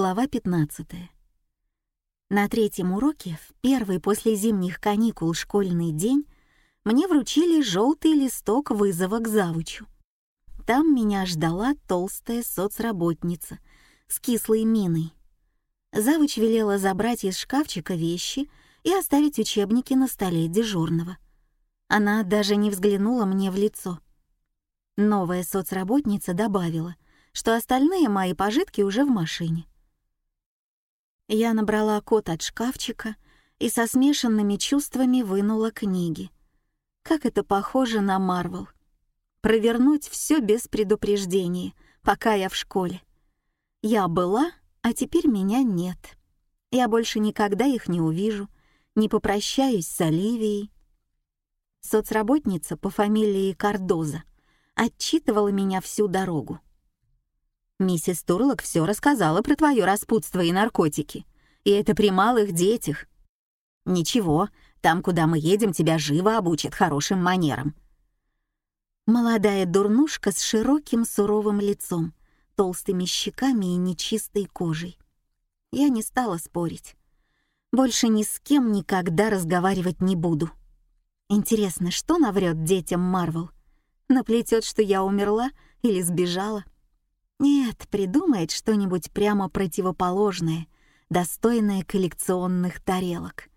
Глава 15. На третьем уроке, в первый после зимних каникул школьный день, мне вручили желтый листок вызова к завучу. Там меня ждала толстая соцработница с кислой миной. Завуч велела забрать из шкафчика вещи и оставить учебники на столе дежурного. Она даже не взглянула мне в лицо. Новая соцработница добавила, что остальные мои пожитки уже в машине. Я набрала код от шкафчика и со смешанными чувствами вынула книги. Как это похоже на Марвел. Провернуть все без предупреждения, пока я в школе. Я была, а теперь меня нет. Я больше никогда их не увижу, не попрощаюсь с Оливией. Соцработница по фамилии Кардоза отчитывала меня всю дорогу. Миссис Турлок все рассказала про твое распутство и наркотики. И это при малых детях. Ничего, там, куда мы едем, тебя живо обучат хорошим манерам. Молодая дурнушка с широким суровым лицом, толстыми щеками и нечистой кожей. Я не стала спорить. Больше ни с кем никогда разговаривать не буду. Интересно, что наврет детям Марвел? Наплетет, что я умерла или сбежала? Нет, придумает что-нибудь прямо противоположное, достойное коллекционных тарелок.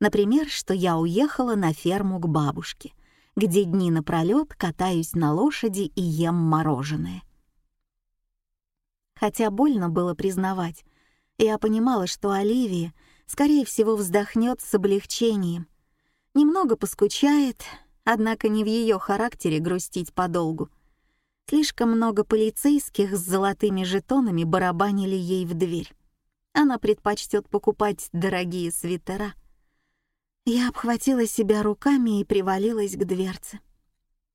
Например, что я уехала на ферму к бабушке, где дни напролёт катаюсь на лошади и ем мороженое. Хотя больно было признавать, я понимала, что Оливия, скорее всего, вздохнет с облегчением. Немного поскучает, однако не в ее характере грустить подолгу — Слишком много полицейских с золотыми жетонами барабанили ей в дверь. Она предпочтет покупать дорогие свитера. Я обхватила себя руками и привалилась к дверце.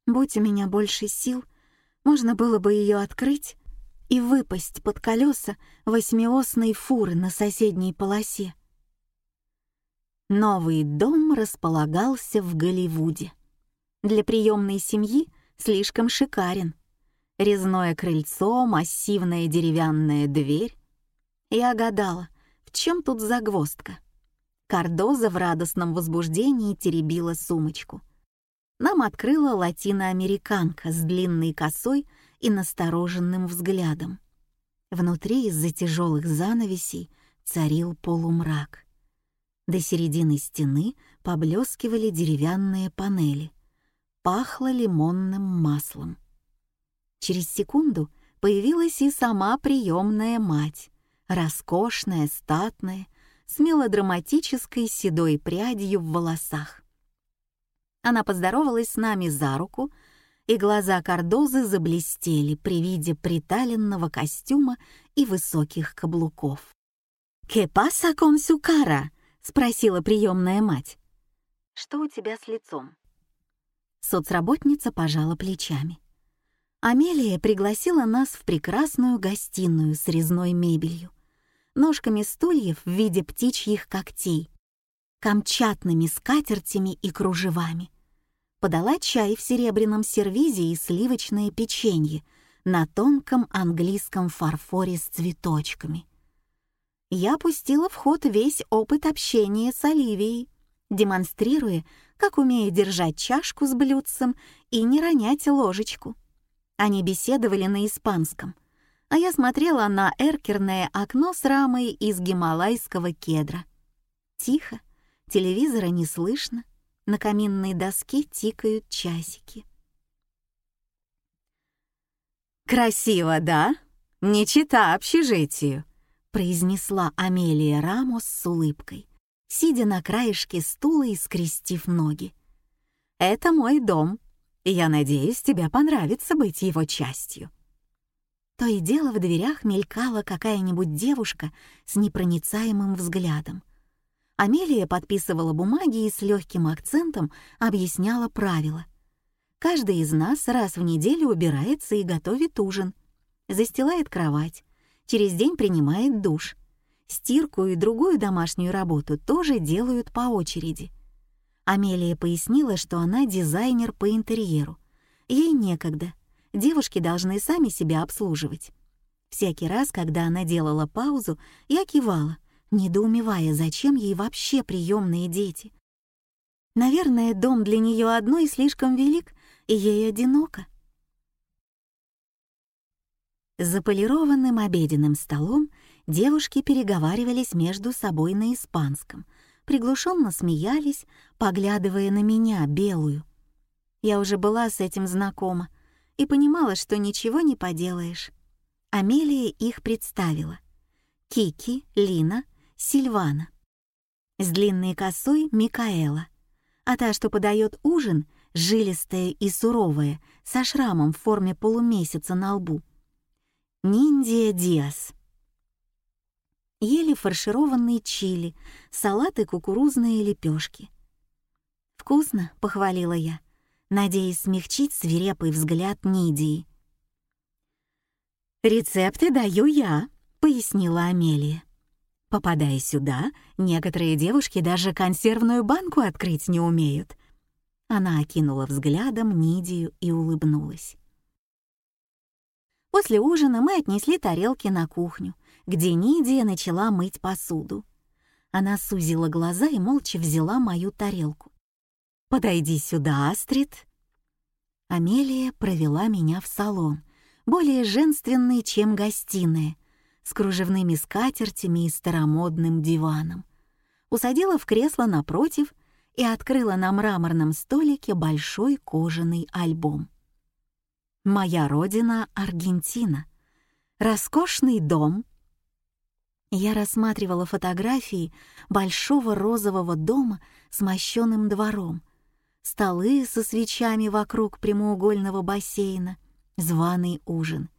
Будь у меня больше сил, можно было бы ее открыть и выпасть под колеса восьмиосной фуры на соседней полосе. Новый дом располагался в Голливуде. Для приемной семьи слишком шикарен резное крыльцо, массивная деревянная дверь. Я гадала, в чем тут загвоздка. Кардоза в радостном возбуждении теребила сумочку. Нам открыла латиноамериканка с длинной косой и настороженным взглядом. Внутри из-за тяжелых занавесей царил полумрак. До середины стены поблескивали деревянные панели. Пахло лимонным маслом. Через секунду появилась и сама приемная мать, роскошная, статная, с мелодраматической седой прядью в волосах. Она поздоровалась с нами за руку, и глаза Кардозы заблестели при виде приталенного костюма и высоких каблуков. «Ке паса кон сукара?» — спросила приемная мать. «Что у тебя с лицом?» Соцработница пожала плечами. Амелия пригласила нас в прекрасную гостиную с резной мебелью, ножками стульев в виде птичьих когтей, камчатными скатертями и кружевами. Подала чай в серебряном сервизе и сливочное печенье на тонком английском фарфоре с цветочками. Я пустила в ход весь опыт общения с Оливией, демонстрируя, как умею держать чашку с блюдцем и не ронять ложечку. Они беседовали на испанском, а я смотрела на эркерное окно с рамой из гималайского кедра. Тихо, телевизора не слышно, на каминной доске тикают часики. «Красиво, да? Не чита общежитию», — произнесла Амелия Рамос с улыбкой, сидя на краешке стула и скрестив ноги. «Это мой дом, я надеюсь, тебе понравится быть его частью». То и дело в дверях мелькала какая-нибудь девушка с непроницаемым взглядом. Амелия подписывала бумаги и с легким акцентом объясняла правила. Каждый из нас раз в неделю убирается и готовит ужин, застилает кровать, через день принимает душ. Стирку и другую домашнюю работу тоже делают по очереди — Амелия пояснила, что она дизайнер по интерьеру. Ей некогда. Девушки должны сами себя обслуживать. Всякий раз, когда она делала паузу, я кивала, недоумевая, зачем ей вообще приемные дети. Наверное, дом для нее одной слишком велик, и ей одиноко. За полированным обеденным столом девушки переговаривались между собой на испанском, приглушенно смеялись, поглядывая на меня, белую. Я уже была с этим знакома и понимала, что ничего не поделаешь. Амелия их представила. Кики, Лина, Сильвана. С длинной косой — Микаэла. А та, что подает ужин, жилистая и суровая, со шрамом в форме полумесяца на лбу. Ниндия Диас. Ели фаршированные чили, салат и кукурузные лепешки. «Вкусно», — похвалила я, надеясь смягчить свирепый взгляд Нидии. «Рецепты даю я», — пояснила Амелия. Попадая сюда, некоторые девушки даже консервную банку открыть не умеют. Она окинула взглядом Нидию и улыбнулась. После ужина мы отнесли тарелки на кухню, где Нидия начала мыть посуду. Она сузила глаза и молча взяла мою тарелку. «Подойди сюда, Астрид». Амелия провела меня в салон, более женственный, чем гостиная, с кружевными скатертями и старомодным диваном. Усадила в кресло напротив и открыла на мраморном столике большой кожаный альбом. Моя родина — Аргентина. Роскошный дом. Я рассматривала фотографии большого розового дома с мощенным двором, столы со свечами вокруг прямоугольного бассейна, званый ужин.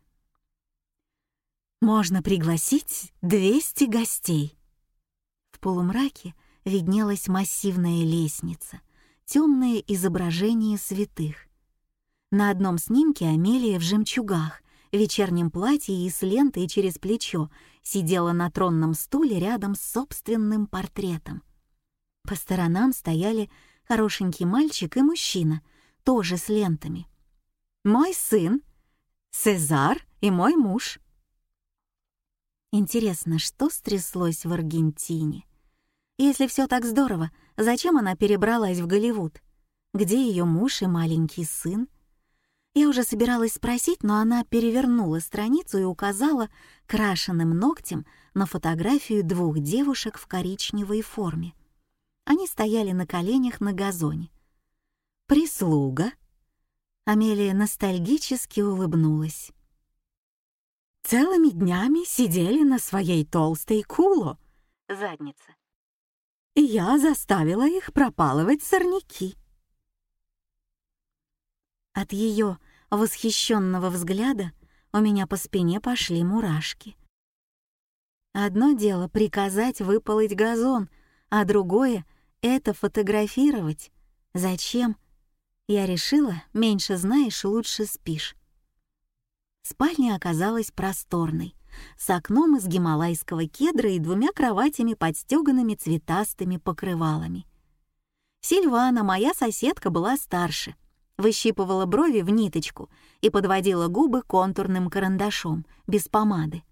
Можно пригласить 200 гостей. В полумраке виднелась массивная лестница, темное изображение святых. На одном снимке Амелия в жемчугах, в вечернем платье и с лентой через плечо сидела на тронном стуле рядом с собственным портретом. По сторонам стояли хорошенький мальчик и мужчина, тоже с лентами. «Мой сын, Сезар и мой муж». Интересно, что стряслось в Аргентине? Если все так здорово, зачем она перебралась в Голливуд? Где ее муж и маленький сын? Я уже собиралась спросить, но она перевернула страницу и указала крашенным ногтем на фотографию двух девушек в коричневой форме. Они стояли на коленях на газоне. «Прислуга?» Амелия ностальгически улыбнулась. «Целыми днями сидели на своей толстой куло, задница, и я заставила их пропалывать сорняки. От ее восхищенного взгляда у меня по спине пошли мурашки. Одно дело приказать выполоть газон, а другое — это фотографировать. Зачем? Я решила, меньше знаешь, лучше спишь. Спальня оказалась просторной, с окном из гималайского кедра и двумя кроватями, подстеганными цветастыми покрывалами. Сильвана, моя соседка, была старше — выщипывала брови в ниточку и подводила губы контурным карандашом, без помады.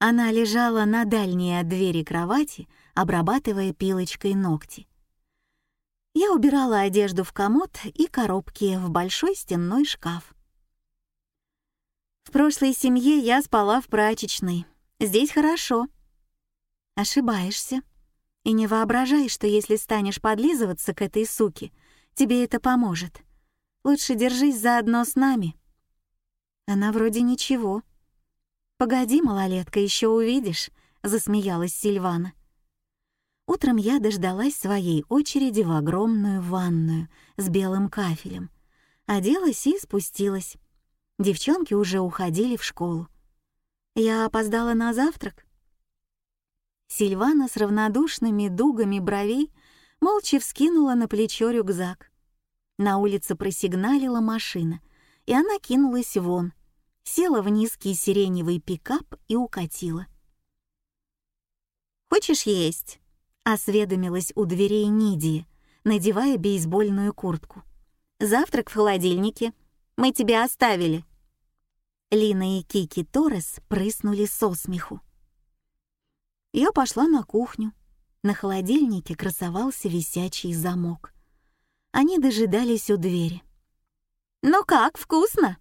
Она лежала на дальней от двери кровати, обрабатывая пилочкой ногти. Я убирала одежду в комод и коробки в большой стенной шкаф. В прошлой семье я спала в прачечной. Здесь хорошо. Ошибаешься. И не воображай, что если станешь подлизываться к этой суке, Тебе это поможет. Лучше держись заодно с нами». Она вроде ничего. «Погоди, малолетка, еще увидишь», — засмеялась Сильвана. Утром я дождалась своей очереди в огромную ванную с белым кафелем. Оделась и спустилась. Девчонки уже уходили в школу. Я опоздала на завтрак. Сильвана с равнодушными дугами бровей молча вскинула на плечо рюкзак. На улице просигналила машина, и она кинулась вон, села в низкий сиреневый пикап и укатила. «Хочешь есть?» — осведомилась у дверей Нидия, надевая бейсбольную куртку. «Завтрак в холодильнике. Мы тебя оставили». Лина и Кики Торрес прыснули со смеху. Я пошла на кухню. На холодильнике красовался висячий замок. Они дожидались у двери. «Ну как, вкусно?»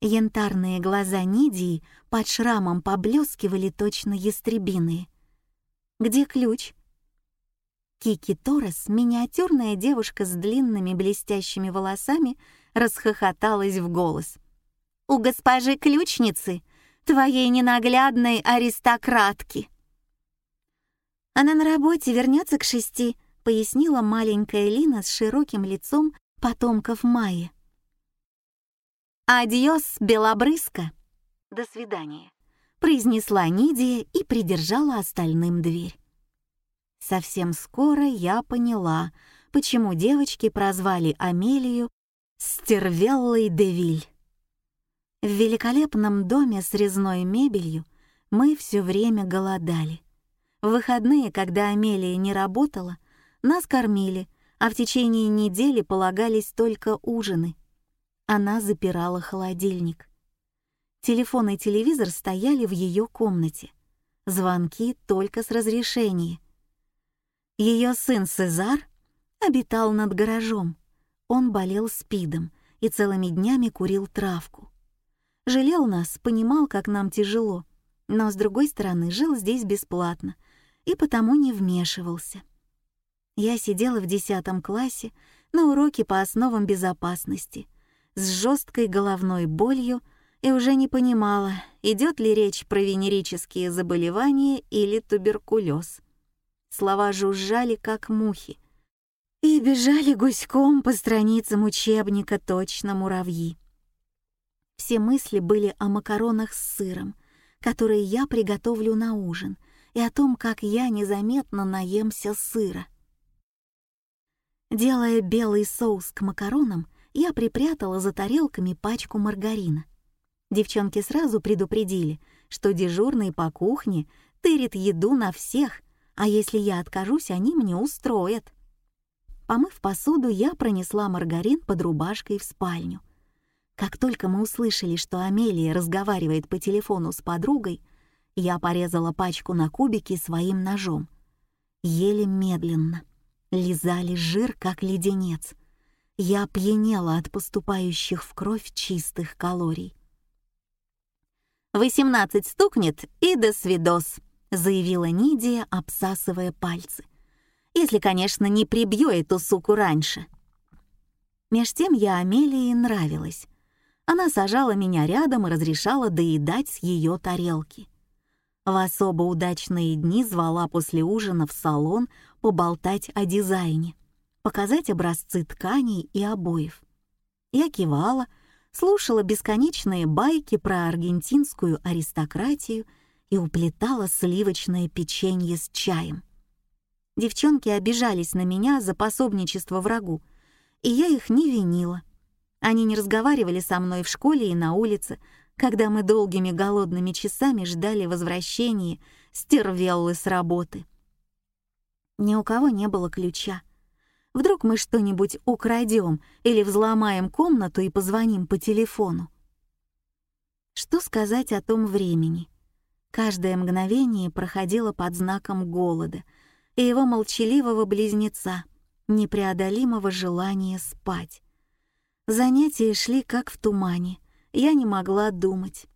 Янтарные глаза Нидии под шрамом поблескивали точно ястребиные. «Где ключ?» Кики Торрес, миниатюрная девушка с длинными блестящими волосами, расхохоталась в голос. «У госпожи ключницы, твоей ненаглядной аристократки!» «Она на работе вернется к шести», — пояснила маленькая Лина с широким лицом потомков Майи. «Адьос, белобрызка!» «До свидания», — произнесла Нидия и придержала остальным дверь. Совсем скоро я поняла, почему девочки прозвали Амелию Стервеллой Девиль. В великолепном доме с резной мебелью мы все время голодали. В выходные, когда Амелия не работала, нас кормили, а в течение недели полагались только ужины. Она запирала холодильник. Телефон и телевизор стояли в ее комнате. Звонки только с разрешения. Ее сын Сезар обитал над гаражом. Он болел спидом и целыми днями курил травку. Жалел нас, понимал, как нам тяжело, но, с другой стороны, жил здесь бесплатно и потому не вмешивался. Я сидела в десятом классе на уроке по основам безопасности с жесткой головной болью и уже не понимала, идет ли речь про венерические заболевания или туберкулез. Слова жужжали, как мухи, и бежали гуськом по страницам учебника точно муравьи. Все мысли были о макаронах с сыром, которые я приготовлю на ужин, и о том, как я незаметно наемся сыра. Делая белый соус к макаронам, я припрятала за тарелками пачку маргарина. Девчонки сразу предупредили, что дежурный по кухне тырит еду на всех — а если я откажусь, они мне устроят. Помыв посуду, я пронесла маргарин под рубашкой в спальню. Как только мы услышали, что Амелия разговаривает по телефону с подругой, я порезала пачку на кубики своим ножом. Еле медленно. Лизали жир, как леденец. Я пьянела от поступающих в кровь чистых калорий. «Восемнадцать стукнет и до свидос», заявила Нидия, обсасывая пальцы. «Если, конечно, не прибью эту суку раньше». Меж тем я Амелии нравилась. Она сажала меня рядом и разрешала доедать с ее тарелки. В особо удачные дни звала после ужина в салон поболтать о дизайне, показать образцы тканей и обоев. Я кивала, слушала бесконечные байки про аргентинскую аристократию — и уплетала сливочное печенье с чаем. Девчонки обижались на меня за пособничество врагу, и я их не винила. Они не разговаривали со мной в школе и на улице, когда мы долгими голодными часами ждали возвращения стервеллы с работы. Ни у кого не было ключа. Вдруг мы что-нибудь украдем или взломаем комнату и позвоним по телефону. Что сказать о том времени? Каждое мгновение проходило под знаком голода и его молчаливого близнеца, непреодолимого желания спать. Занятия шли как в тумане, я не могла думать.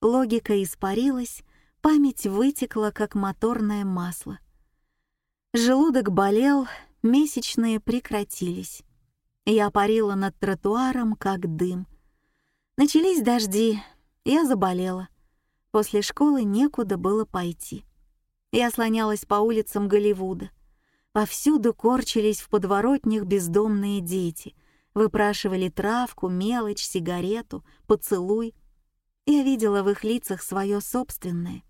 Логика испарилась, память вытекла, как моторное масло. Желудок болел, месячные прекратились. Я парила над тротуаром, как дым. Начались дожди, я заболела. После школы некуда было пойти. Я слонялась по улицам Голливуда. Повсюду корчились в подворотнях бездомные дети, выпрашивали травку, мелочь, сигарету, поцелуй. Я видела в их лицах свое собственное.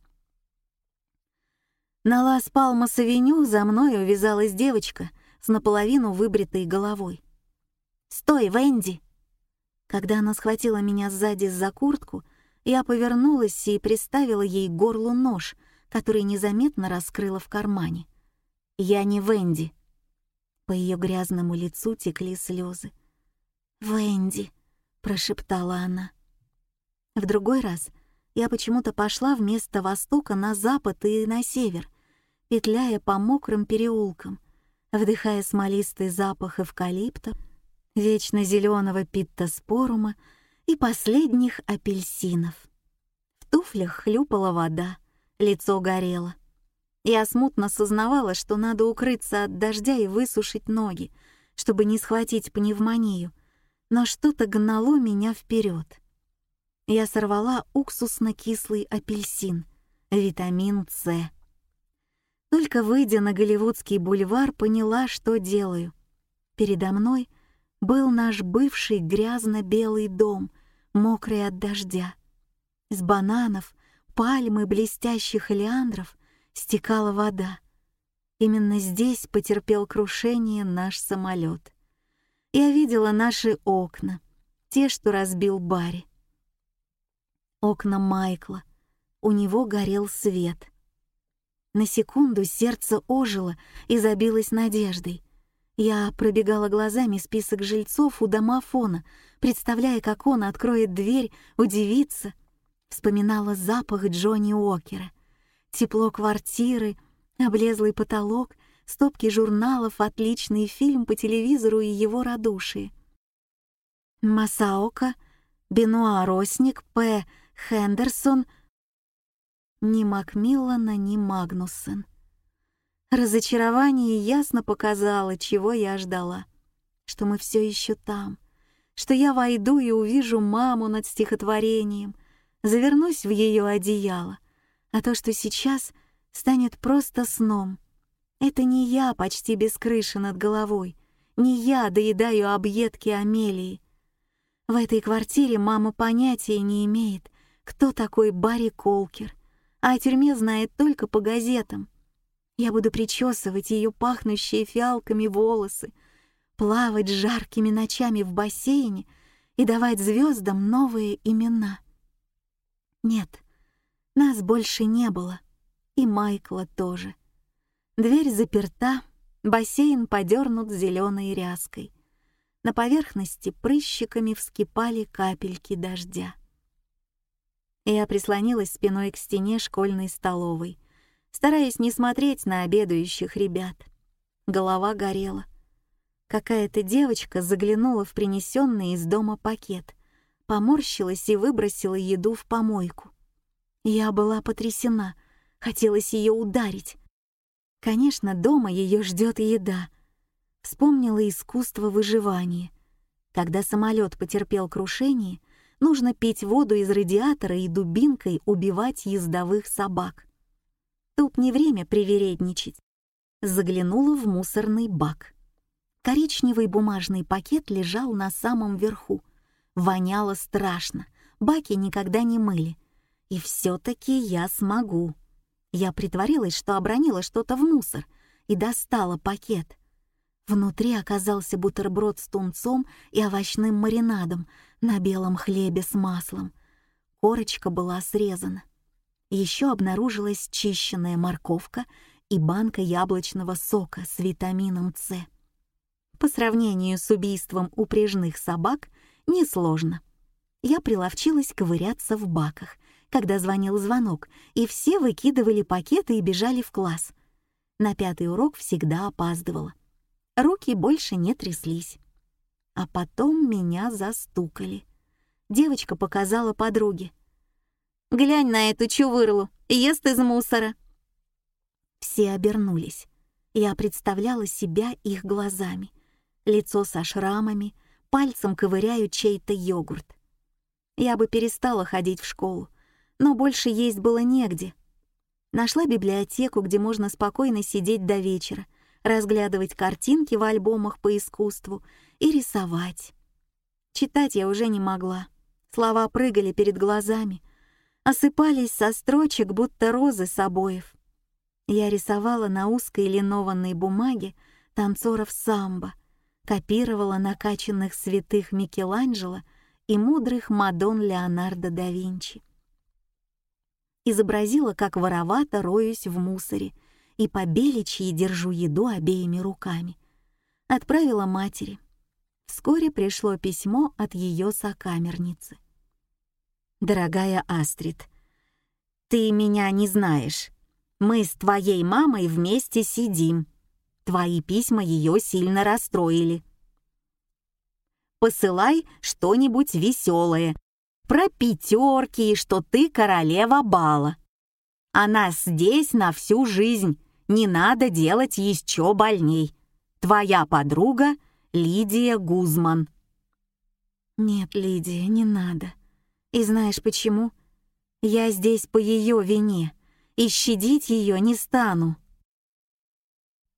На Лас-Палмас-авеню за мной увязалась девочка с наполовину выбритой головой. «Стой, Венди!» Когда она схватила меня сзади за куртку, я повернулась и приставила ей горлу нож, который незаметно раскрыла в кармане. «Я не Венди». По ее грязному лицу текли слезы. «Венди», — прошептала она. В другой раз я почему-то пошла вместо востока на запад и на север, петляя по мокрым переулкам, вдыхая смолистый запах эвкалипта, вечно зеленого питтоспорума и последних апельсинов. В туфлях хлюпала вода, лицо горело. Я смутно сознавала, что надо укрыться от дождя и высушить ноги, чтобы не схватить пневмонию, но что-то гнало меня вперед. Я сорвала уксусно-кислый апельсин, витамин С. Только выйдя на Голливудский бульвар, поняла, что делаю. Передо мной был наш бывший грязно-белый дом, мокрый от дождя. С бананов, пальмы блестящих лиандров стекала вода. Именно здесь потерпел крушение наш самолет. Я видела наши окна, те, что разбил Барри. Окна Майкла. У него горел свет. На секунду сердце ожило и забилось надеждой. Я пробегала глазами список жильцов у домофона, представляя, как он откроет дверь, удивится. Вспоминала запах Джонни Уокера — тепло квартиры, облезлый потолок, стопки журналов, отличный фильм по телевизору и его радушие. Масаока, Бенуа Росник, П. Хендерсон, ни Макмиллана, ни Магнуссен. Разочарование ясно показало, чего я ждала. Что мы все еще там, что я войду и увижу маму над стихотворением, завернусь в ее одеяло, а то, что сейчас станет просто сном. Это не я почти без крыши над головой, не я доедаю объедки Амелии. В этой квартире мама понятия не имеет, кто такой Барри Колкер, а о тюрьме знает только по газетам. Я буду причесывать ее пахнущие фиалками волосы, плавать жаркими ночами в бассейне и давать звездам новые имена. Нет, нас больше не было, и Майкла тоже. Дверь заперта, бассейн подернут зеленой ряской. На поверхности прыщиками вскипали капельки дождя. Я прислонилась спиной к стене школьной столовой, стараясь не смотреть на обедающих ребят. Голова горела. Какая-то девочка заглянула в принесенный из дома пакет, поморщилась и выбросила еду в помойку. Я была потрясена, хотелось ее ударить. Конечно, дома ее ждет еда. Вспомнила искусство выживания. Когда самолет потерпел крушение, нужно пить воду из радиатора и дубинкой убивать ездовых собак. Тут не время привередничать. Заглянула в мусорный бак. Коричневый бумажный пакет лежал на самом верху. Воняло страшно, баки никогда не мыли. И все-таки я смогу. Я притворилась, что обронила что-то в мусор и достала пакет. Внутри оказался бутерброд с тунцом и овощным маринадом на белом хлебе с маслом. Корочка была срезана. Еще обнаружилась чищенная морковка и банка яблочного сока с витамином С. По сравнению с убийством упряжных собак несложно. Я приловчилась ковыряться в баках когда звонил звонок, и все выкидывали пакеты и бежали в класс. На пятый урок всегда опаздывала. Руки больше не тряслись. А потом меня застукали. Девочка показала подруге. «Глянь на эту чувырлу, ест из мусора». Все обернулись. Я представляла себя их глазами. Лицо со шрамами, пальцем ковыряю чей-то йогурт. Я бы перестала ходить в школу, но больше есть было негде. Нашла библиотеку, где можно спокойно сидеть до вечера, разглядывать картинки в альбомах по искусству и рисовать. Читать я уже не могла. Слова прыгали перед глазами, осыпались со строчек, будто розы с обоев. Я рисовала на узкой линованной бумаге танцоров самбо, копировала накачанных святых Микеланджело и мудрых Мадон Леонардо да Винчи изобразила, как воровато роюсь в мусоре и по беличьи держу еду обеими руками. Отправила матери. Вскоре пришло письмо от ее сокамерницы. Дорогая Астрид, ты меня не знаешь. Мы с твоей мамой вместе сидим. Твои письма ее сильно расстроили. Посылай что-нибудь веселое. Про пятерки, что ты королева бала. Она здесь на всю жизнь. Не надо делать еще больней. Твоя подруга Лидия Гузман. Нет, Лидия, не надо. И знаешь почему? Я здесь по ее вине, и щадить ее не стану.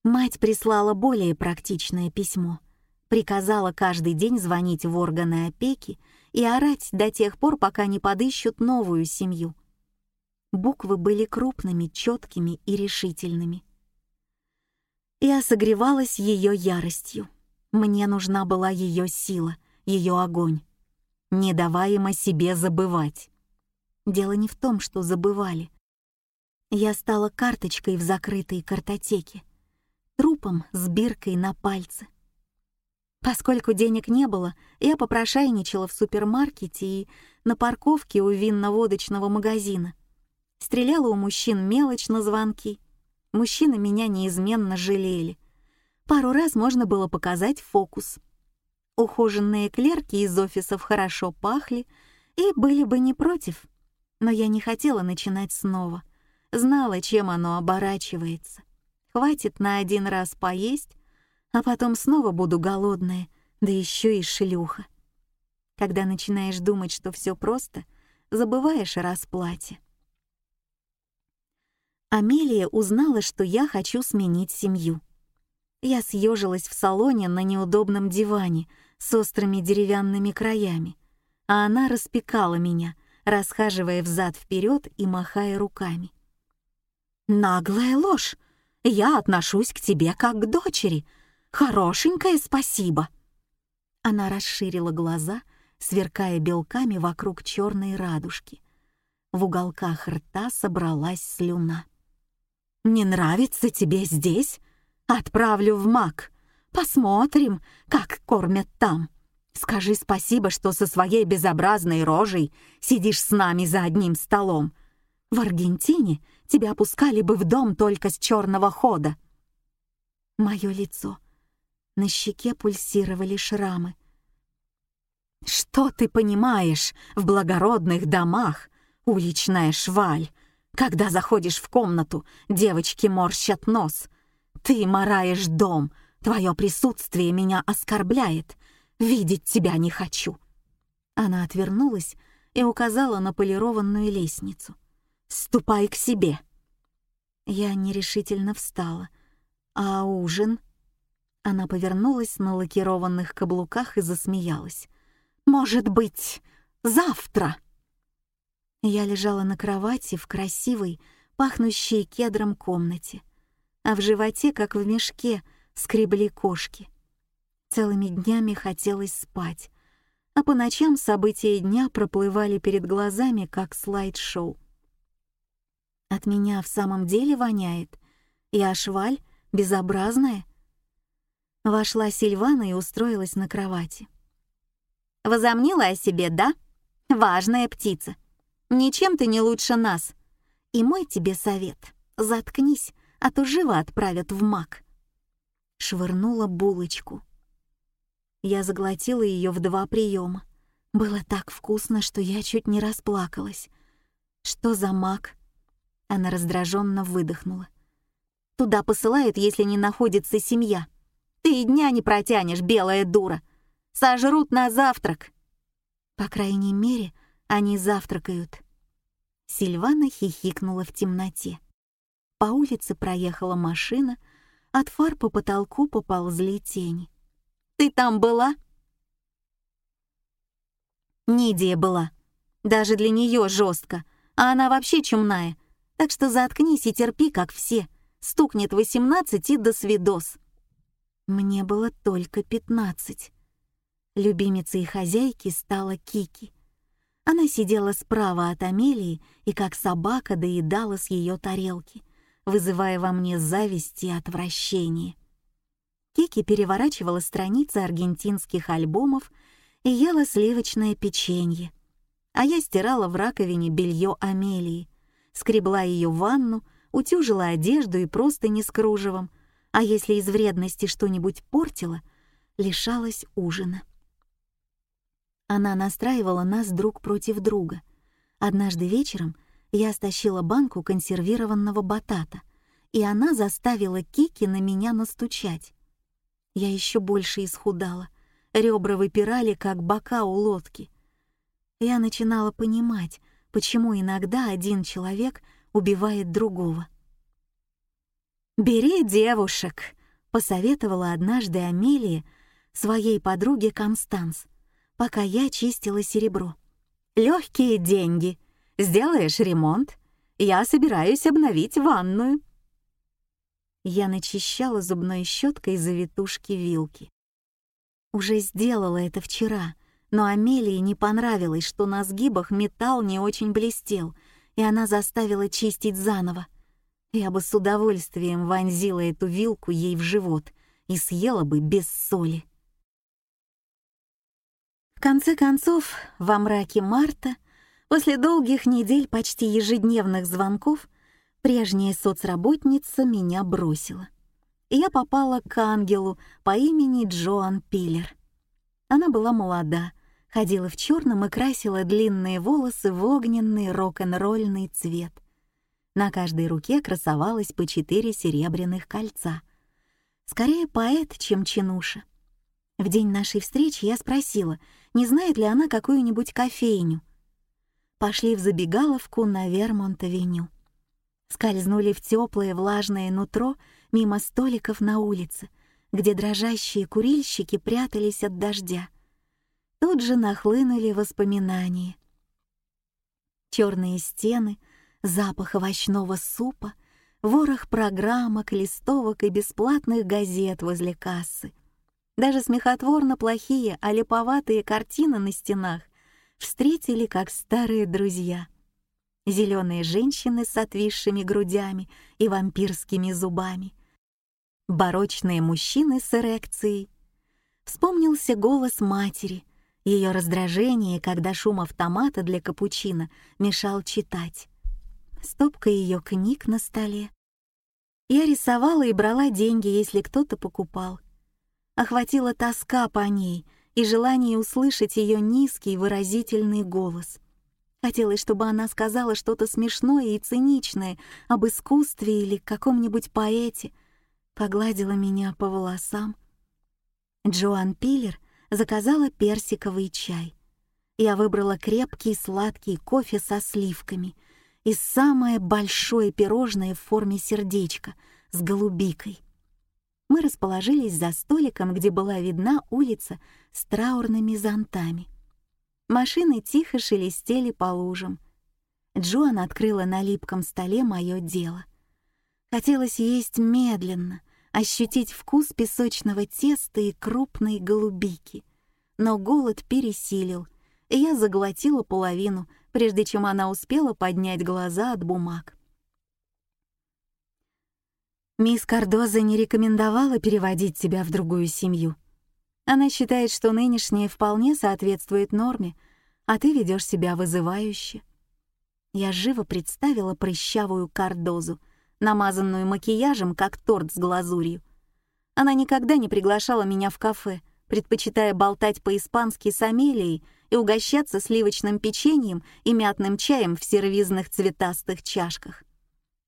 Мать прислала более практичное письмо. Приказала каждый день звонить в органы опеки и орать до тех пор, пока не подыщут новую семью. Буквы были крупными, четкими и решительными. Я согревалась ее яростью. Мне нужна была ее сила, ее огонь. Не даваемо себе забывать. Дело не в том, что забывали. Я стала карточкой в закрытой картотеке, трупом с биркой на пальце. Поскольку денег не было, я попрошайничала в супермаркете и на парковке у винно-водочного магазина. Стреляла у мужчин мелочь на звонки. Мужчины меня неизменно жалели. Пару раз можно было показать фокус. Ухоженные клерки из офисов хорошо пахли и были бы не против. Но я не хотела начинать снова. Знала, чем оно оборачивается. Хватит на один раз поесть, а потом снова буду голодная, да еще и шлюха. Когда начинаешь думать, что все просто, забываешь о расплате. Амелия узнала, что я хочу сменить семью. Я съежилась в салоне на неудобном диване с острыми деревянными краями, а она распекала меня, расхаживая взад вперед и махая руками. «Наглая ложь! Я отношусь к тебе как к дочери!» Хорошенькое спасибо!» Она расширила глаза, сверкая белками вокруг черной радужки. В уголках рта собралась слюна. «Не нравится тебе здесь? Отправлю в МАК. Посмотрим, как кормят там. Скажи спасибо, что со своей безобразной рожей сидишь с нами за одним столом. В Аргентине тебя пускали бы в дом только с черного хода». Мое лицо на щеке пульсировали шрамы. «Что ты понимаешь в благородных домах, уличная шваль? Когда заходишь в комнату, девочки морщат нос. Ты мораешь дом, твое присутствие меня оскорбляет. Видеть тебя не хочу». Она отвернулась и указала на полированную лестницу. «Ступай к себе». Я нерешительно встала. «А ужин?» Она повернулась на лакированных каблуках и засмеялась. «Может быть, завтра?» Я лежала на кровати в красивой, пахнущей кедром комнате, а в животе, как в мешке, скребли кошки. Целыми днями хотелось спать, а по ночам события дня проплывали перед глазами, как слайд-шоу. От меня в самом деле воняет. Я шваль, безобразная — Вошла Сильвана и устроилась на кровати. «Возомнила о себе, да? Важная птица. Ничем ты не лучше нас. И мой тебе совет — заткнись, а то живо отправят в мак». Швырнула булочку. Я заглотила ее в два приема. Было так вкусно, что я чуть не расплакалась. «Что за мак?» Она раздраженно выдохнула. «Туда посылают, если не находится семья. Ты и дня не протянешь, белая дура. Сожрут на завтрак. По крайней мере, они завтракают. Сильвана хихикнула в темноте. По улице проехала машина, от фар по потолку поползли тени. «Ты там была?» Нидия была. Даже для нее жестко, а она вообще чумная. Так что заткнись и терпи, как все. Стукнет восемнадцать и до свидос. Мне было только пятнадцать. Любимицей хозяйки стала Кики. Она сидела справа от Амелии и как собака доедала с ее тарелки, вызывая во мне зависть и отвращение. Кики переворачивала страницы аргентинских альбомов и ела сливочное печенье. а я стирала в раковине белье Амелии, скребла ее ванну, утюжила одежду и просто не с кружевом, а если из вредности что-нибудь портила, лишалась ужина. Она настраивала нас друг против друга. Однажды вечером я стащила банку консервированного батата, и она заставила Кики на меня настучать. Я еще больше исхудала, ребра выпирали, как бока у лодки. Я начинала понимать, почему иногда один человек убивает другого. «Бери девушек», — посоветовала однажды Амелия своей подруге Констанс, пока я чистила серебро. «Легкие деньги. Сделаешь ремонт. Я собираюсь обновить ванную». Я начищала зубной щеткой завитушки вилки. Уже сделала это вчера, но Амелии не понравилось, что на сгибах металл не очень блестел, и она заставила чистить заново. Я бы с удовольствием вонзила эту вилку ей в живот и съела бы без соли. В конце концов, во мраке марта, после долгих недель почти ежедневных звонков, прежняя соцработница меня бросила и я попала к ангелу по имени Джоан Пиллер. Она была молода, ходила в черном и красила длинные волосы в огненный рок-н-ролльный цвет. На каждой руке красовалось по четыре серебряных кольца. Скорее поэт, чем чинуша. В день нашей встречи я спросила, не знает ли она какую-нибудь кофейню. Пошли в забегаловку на Вермонт-авеню. Скользнули в теплое влажное нутро мимо столиков на улице, где дрожащие курильщики прятались от дождя. Тут же нахлынули воспоминания. Черные стены, запах овощного супа, ворох программок, листовок и бесплатных газет возле кассы. Даже смехотворно плохие, а липоватые картины на стенах встретили как старые друзья. Зеленые женщины с отвисшими грудями и вампирскими зубами — барочные мужчины с эрекцией. Вспомнился голос матери, ее раздражение, когда шум автомата для капучино мешал читать. Стопка ее книг на столе. Я рисовала и брала деньги, если кто-то покупал. Охватила тоска по ней и желание услышать ее низкий выразительный голос. Хотелось, чтобы она сказала что-то смешное и циничное об искусстве или каком-нибудь поэте — погладила меня по волосам. Джоан Пиллер заказала персиковый чай. Я выбрала крепкий сладкий кофе со сливками и самое большое пирожное в форме сердечка с голубикой. Мы расположились за столиком, где была видна улица с траурными зонтами. Машины тихо шелестели по лужам. Джоан открыла на липком столе мое дело. Хотелось есть медленно, ощутить вкус песочного теста и крупной голубики. Но голод пересилил, и я заглотила половину, прежде чем она успела поднять глаза от бумаг. Мисс Кардоза не рекомендовала переводить тебя в другую семью. Она считает, что нынешняя вполне соответствует норме, а ты ведешь себя вызывающе. Я живо представила прыщавую Кардозу — намазанную макияжем, как торт с глазурью. Она никогда не приглашала меня в кафе, предпочитая болтать по-испански с Амелией и угощаться сливочным печеньем и мятным чаем в сервизных цветастых чашках.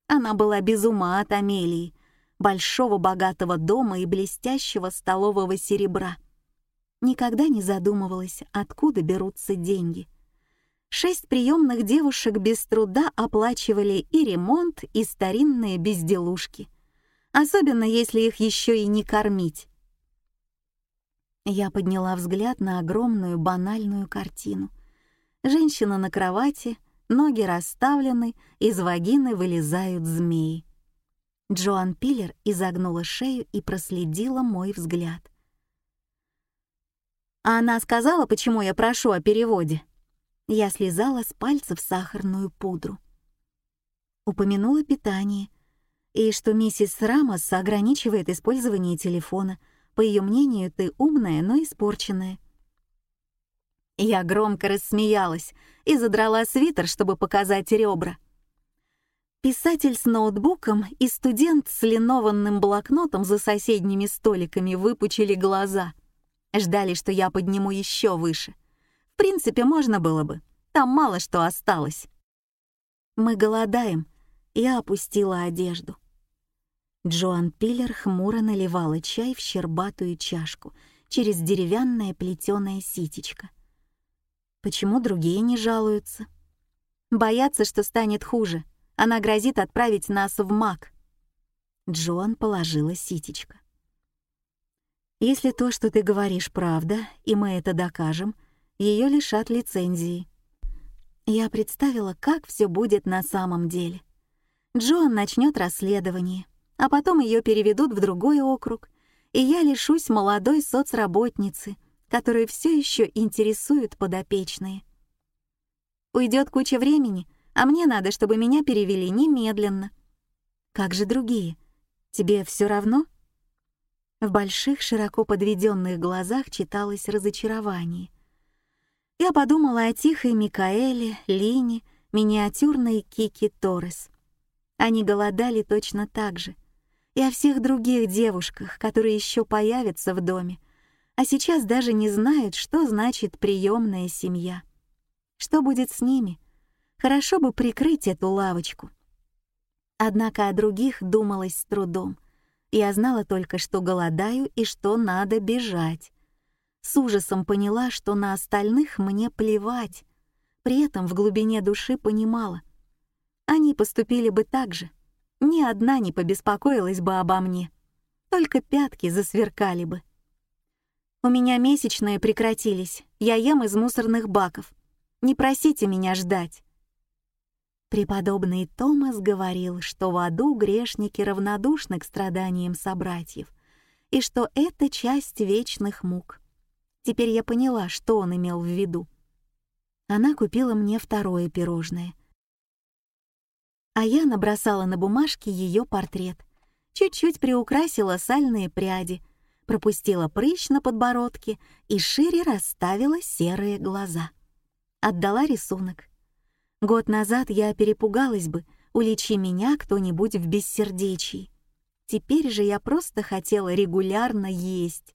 Она была без ума от Амелии, большого богатого дома и блестящего столового серебра. Никогда не задумывалась, откуда берутся деньги — Шесть приемных девушек без труда оплачивали и ремонт, и старинные безделушки, особенно если их еще и не кормить. Я подняла взгляд на огромную банальную картину. Женщина на кровати, ноги расставлены, из вагины вылезают змеи. Джоан Пиллер изогнула шею и проследила мой взгляд. «А она сказала, почему я прошу о переводе?» Я слезала с пальцев сахарную пудру. Упомянула питание и что миссис Рамос ограничивает использование телефона. По ее мнению, ты умная, но испорченная. Я громко рассмеялась и задрала свитер, чтобы показать ребра. Писатель с ноутбуком и студент с линованным блокнотом за соседними столиками выпучили глаза. Ждали, что я подниму еще выше. В принципе, можно было бы. Там мало что осталось. Мы голодаем. Я опустила одежду. Джоан Пиллер хмуро наливала чай в щербатую чашку через деревянное плетеное ситечко. Почему другие не жалуются? Боятся, что станет хуже. Она грозит отправить нас в МАК. Джоан положила ситечко. Если то, что ты говоришь, правда, и мы это докажем, ее лишат лицензии. Я представила, как все будет на самом деле. Джоан начнет расследование — а потом ее переведут в другой округ, и я лишусь молодой соцработницы, которую все еще интересуют подопечные. Уйдет куча времени, а мне надо, чтобы меня перевели немедленно. Как же другие? Тебе все равно? В больших, широко подведенных глазах читалось разочарование. Я подумала о тихой Микаэле, Лине, миниатюрной Кики Торрес. Они голодали точно так же — и о всех других девушках, которые еще появятся в доме, а сейчас даже не знают, что значит приемная семья. Что будет с ними? Хорошо бы прикрыть эту лавочку. Однако о других думалось с трудом. Я знала только, что голодаю и что надо бежать. С ужасом поняла, что на остальных мне плевать. При этом в глубине души понимала. Они поступили бы так же ни одна не побеспокоилась бы обо мне. Только пятки засверкали бы. У меня месячные прекратились, я ем из мусорных баков. Не просите меня ждать. Преподобный Томас говорил, что в аду грешники равнодушны к страданиям собратьев, и что это часть вечных мук. Теперь я поняла, что он имел в виду. Она купила мне второе пирожное — а я набросала на бумажке ее портрет, чуть-чуть приукрасила сальные пряди, пропустила прыщ на подбородке и шире расставила серые глаза. Отдала рисунок. Год назад я перепугалась бы, уличи меня кто-нибудь в бессердечии. Теперь же я просто хотела регулярно есть.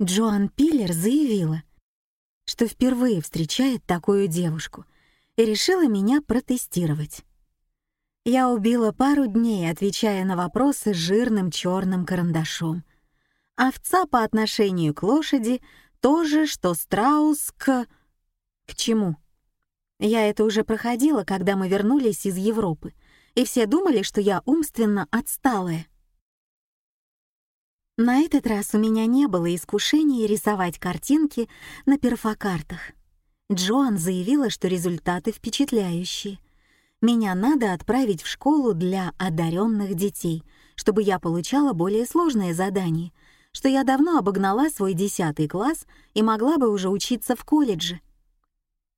Джоан Пиллер заявила, что впервые встречает такую девушку, и решила меня протестировать. Я убила пару дней, отвечая на вопросы жирным черным карандашом. Овца по отношению к лошади — то же, что страус к... К чему? Я это уже проходила, когда мы вернулись из Европы, и все думали, что я умственно отсталая. На этот раз у меня не было искушения рисовать картинки на перфокартах. Джоан заявила, что результаты впечатляющие. Меня надо отправить в школу для одаренных детей, чтобы я получала более сложные задания, что я давно обогнала свой десятый класс и могла бы уже учиться в колледже.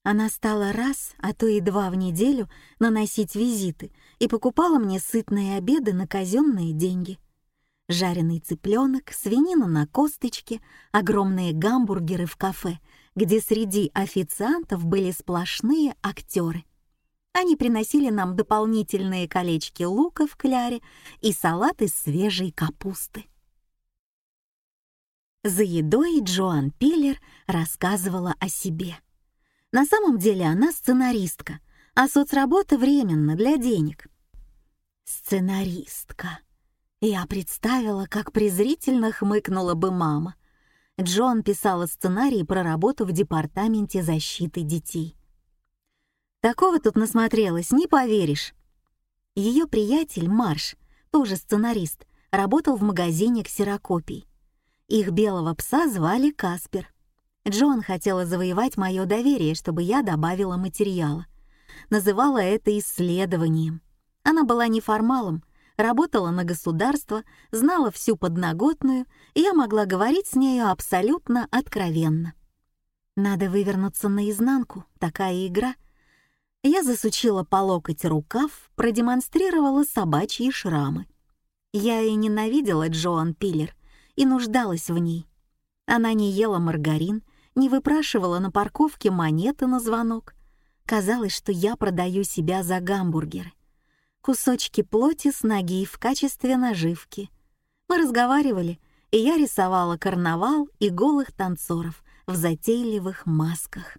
Она стала раз, а то и два в неделю наносить визиты и покупала мне сытные обеды на казенные деньги. Жареный цыпленок, свинина на косточке, огромные гамбургеры в кафе — где среди официантов были сплошные актеры. Они приносили нам дополнительные колечки лука в кляре и салат из свежей капусты. За едой Джоан Пиллер рассказывала о себе. На самом деле она сценаристка, а соцработа временно для денег. Сценаристка. Я представила, как презрительно хмыкнула бы мама — Джон писала сценарий про работу в департаменте защиты детей. Такого тут насмотрелась, не поверишь. Ее приятель Марш, тоже сценарист, работал в магазине ксерокопий. Их белого пса звали Каспер. Джон хотела завоевать мое доверие, чтобы я добавила материала. Называла это исследованием. Она была неформалом, работала на государство, знала всю подноготную, и я могла говорить с нею абсолютно откровенно. Надо вывернуться наизнанку, такая игра. Я засучила по локоть рукав, продемонстрировала собачьи шрамы. Я и ненавидела Джоан Пиллер и нуждалась в ней. Она не ела маргарин, не выпрашивала на парковке монеты на звонок. Казалось, что я продаю себя за гамбургеры. Кусочки плоти с ноги в качестве наживки. Мы разговаривали, и я рисовала карнавал и голых танцоров в затейливых масках.